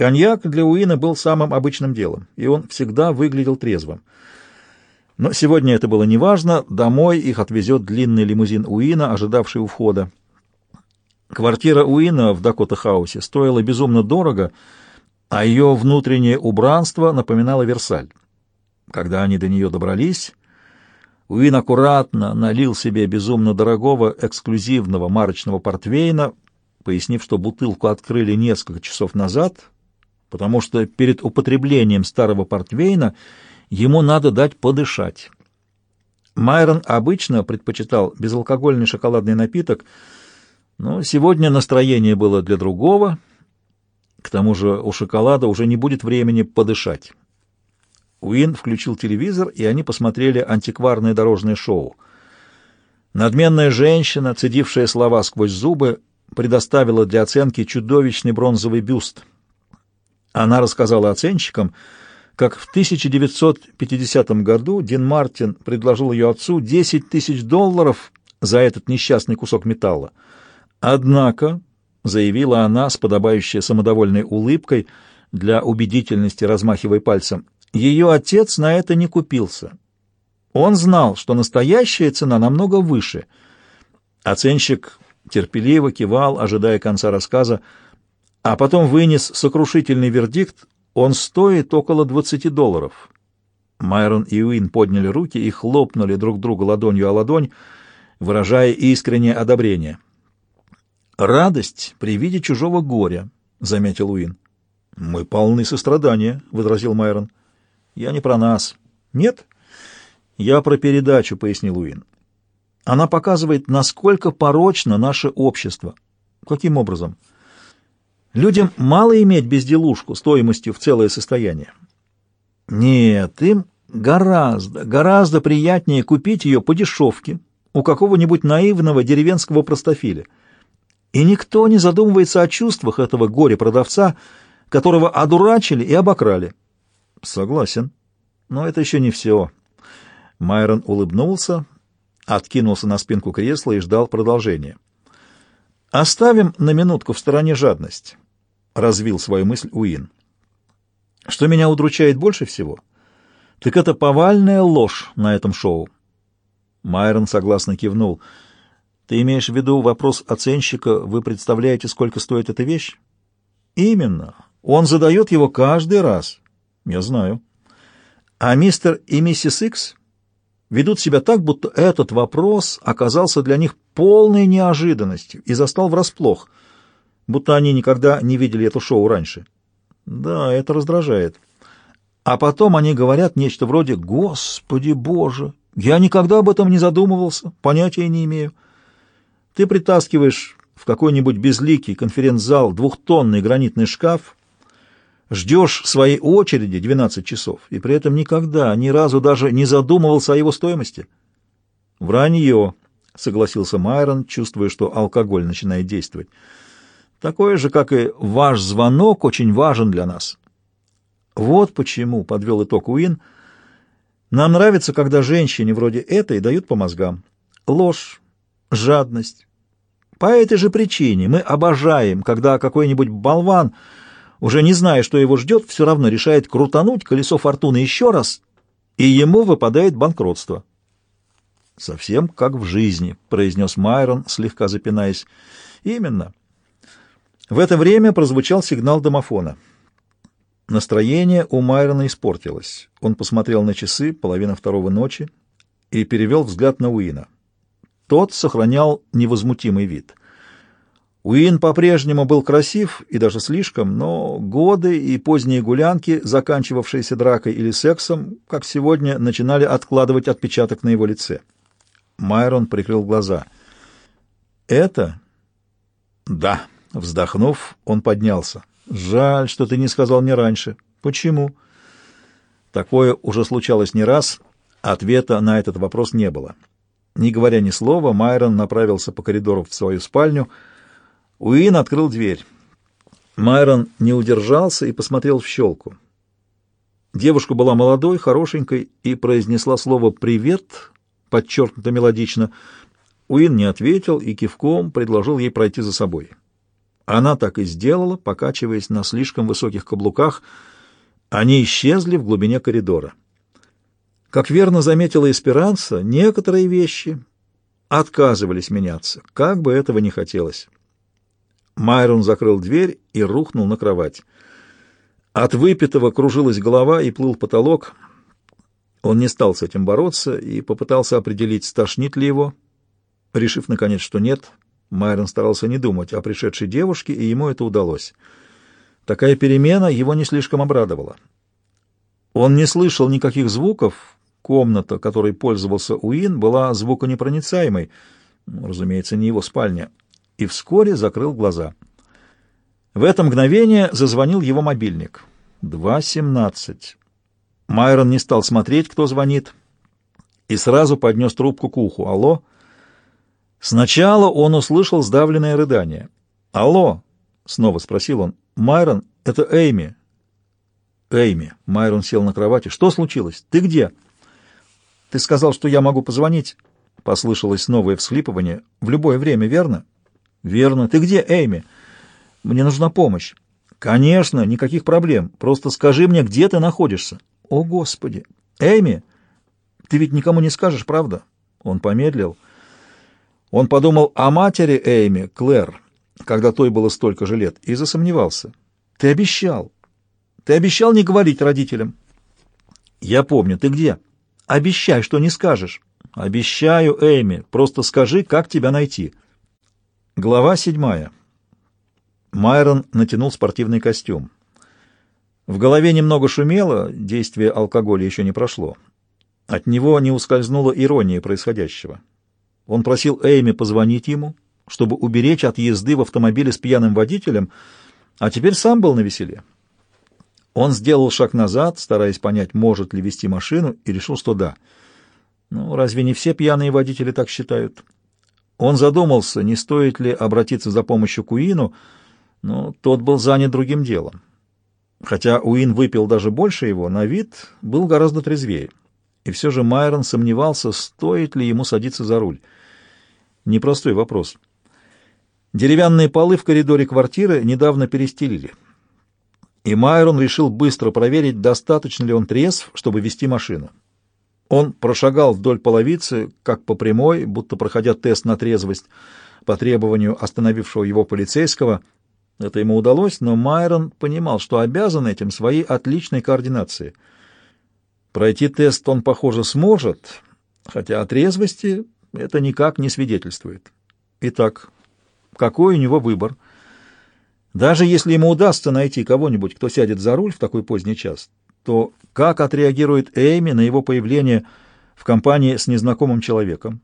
Коньяк для Уина был самым обычным делом, и он всегда выглядел трезвым. Но сегодня это было неважно, домой их отвезет длинный лимузин Уина, ожидавший у входа. Квартира Уина в Дакота-хаусе стоила безумно дорого, а ее внутреннее убранство напоминало Версаль. Когда они до нее добрались, Уин аккуратно налил себе безумно дорогого эксклюзивного марочного портвейна, пояснив, что бутылку открыли несколько часов назад, потому что перед употреблением старого портвейна ему надо дать подышать. Майрон обычно предпочитал безалкогольный шоколадный напиток, но сегодня настроение было для другого. К тому же у шоколада уже не будет времени подышать. Уин включил телевизор, и они посмотрели антикварное дорожное шоу. Надменная женщина, цедившая слова сквозь зубы, предоставила для оценки чудовищный бронзовый бюст. Она рассказала оценщикам, как в 1950 году Дин Мартин предложил ее отцу 10 тысяч долларов за этот несчастный кусок металла. Однако, заявила она с подобающей самодовольной улыбкой, для убедительности размахивая пальцем, ее отец на это не купился. Он знал, что настоящая цена намного выше. Оценщик терпеливо кивал, ожидая конца рассказа, а потом вынес сокрушительный вердикт он стоит около 20 долларов. Майрон и Уин подняли руки и хлопнули друг друга ладонью о ладонь, выражая искреннее одобрение. «Радость при виде чужого горя», — заметил Уин. «Мы полны сострадания», — возразил Майрон. «Я не про нас». «Нет?» «Я про передачу», — пояснил Уин. «Она показывает, насколько порочно наше общество». «Каким образом?» Людям мало иметь безделушку стоимостью в целое состояние. Нет, им гораздо, гораздо приятнее купить ее по дешевке у какого-нибудь наивного деревенского простофиля. И никто не задумывается о чувствах этого горе-продавца, которого одурачили и обокрали. Согласен. Но это еще не все. Майрон улыбнулся, откинулся на спинку кресла и ждал продолжения. Оставим на минутку в стороне жадность, — развил свою мысль Уин. Что меня удручает больше всего, так это повальная ложь на этом шоу. Майрон согласно кивнул. Ты имеешь в виду вопрос оценщика, вы представляете, сколько стоит эта вещь? Именно. Он задает его каждый раз. Я знаю. А мистер и миссис Икс ведут себя так, будто этот вопрос оказался для них полной неожиданностью и застал врасплох, будто они никогда не видели это шоу раньше. Да, это раздражает. А потом они говорят нечто вроде «Господи Боже, я никогда об этом не задумывался, понятия не имею». Ты притаскиваешь в какой-нибудь безликий конференц-зал двухтонный гранитный шкаф, ждешь своей очереди 12 часов, и при этом никогда, ни разу даже не задумывался о его стоимости. Вранье, — согласился Майрон, чувствуя, что алкоголь начинает действовать. Такое же, как и ваш звонок, очень важен для нас. Вот почему, — подвел итог Уин, — нам нравится, когда женщине вроде этой дают по мозгам. Ложь, жадность. По этой же причине мы обожаем, когда какой-нибудь болван уже не зная, что его ждет, все равно решает крутануть колесо фортуны еще раз, и ему выпадает банкротство. «Совсем как в жизни», — произнес Майрон, слегка запинаясь. «Именно». В это время прозвучал сигнал домофона. Настроение у Майрона испортилось. Он посмотрел на часы, половина второго ночи, и перевел взгляд на Уина. Тот сохранял невозмутимый вид. Уин по-прежнему был красив и даже слишком, но годы и поздние гулянки, заканчивавшиеся дракой или сексом, как сегодня, начинали откладывать отпечаток на его лице. Майрон прикрыл глаза. «Это?» «Да», — вздохнув, он поднялся. «Жаль, что ты не сказал мне раньше. Почему?» Такое уже случалось не раз, ответа на этот вопрос не было. Не говоря ни слова, Майрон направился по коридору в свою спальню — Уин открыл дверь. Майрон не удержался и посмотрел в щелку. Девушка была молодой, хорошенькой и произнесла слово «привет», подчеркнуто мелодично. Уин не ответил и кивком предложил ей пройти за собой. Она так и сделала, покачиваясь на слишком высоких каблуках. Они исчезли в глубине коридора. Как верно заметила Эсперанца, некоторые вещи отказывались меняться, как бы этого ни хотелось. Майрон закрыл дверь и рухнул на кровать. От выпитого кружилась голова и плыл потолок. Он не стал с этим бороться и попытался определить, стошнит ли его. Решив, наконец, что нет, Майрон старался не думать о пришедшей девушке, и ему это удалось. Такая перемена его не слишком обрадовала. Он не слышал никаких звуков. Комната, которой пользовался Уин, была звуконепроницаемой, разумеется, не его спальня, и вскоре закрыл глаза. В это мгновение зазвонил его мобильник. Два семнадцать. Майрон не стал смотреть, кто звонит, и сразу поднес трубку к уху. «Алло?» Сначала он услышал сдавленное рыдание. «Алло!» — снова спросил он. «Майрон, это Эйми». «Эйми». Майрон сел на кровати. «Что случилось? Ты где?» «Ты сказал, что я могу позвонить?» Послышалось новое всхлипывание. «В любое время, верно?» «Верно. Ты где, Эйми?» «Мне нужна помощь». «Конечно, никаких проблем. Просто скажи мне, где ты находишься». «О, Господи! Эйми, ты ведь никому не скажешь, правда?» Он помедлил. Он подумал о матери Эйми, Клэр, когда той было столько же лет, и засомневался. «Ты обещал! Ты обещал не говорить родителям!» «Я помню. Ты где?» «Обещай, что не скажешь!» «Обещаю, Эйми. Просто скажи, как тебя найти!» Глава седьмая. Майрон натянул спортивный костюм. В голове немного шумело, действие алкоголя еще не прошло. От него не ускользнула ирония происходящего. Он просил Эйми позвонить ему, чтобы уберечь от езды в автомобиле с пьяным водителем, а теперь сам был на веселе. Он сделал шаг назад, стараясь понять, может ли вести машину, и решил, что да. Ну, разве не все пьяные водители так считают? Он задумался, не стоит ли обратиться за помощью к Уину, но тот был занят другим делом. Хотя Уин выпил даже больше его, на вид был гораздо трезвее. И все же Майрон сомневался, стоит ли ему садиться за руль. Непростой вопрос. Деревянные полы в коридоре квартиры недавно перестелили. И Майрон решил быстро проверить, достаточно ли он трезв, чтобы вести машину. Он прошагал вдоль половицы, как по прямой, будто проходя тест на трезвость по требованию остановившего его полицейского. Это ему удалось, но Майрон понимал, что обязан этим своей отличной координацией. Пройти тест он, похоже, сможет, хотя о трезвости это никак не свидетельствует. Итак, какой у него выбор? Даже если ему удастся найти кого-нибудь, кто сядет за руль в такой поздний час, то как отреагирует Эйми на его появление в компании с незнакомым человеком?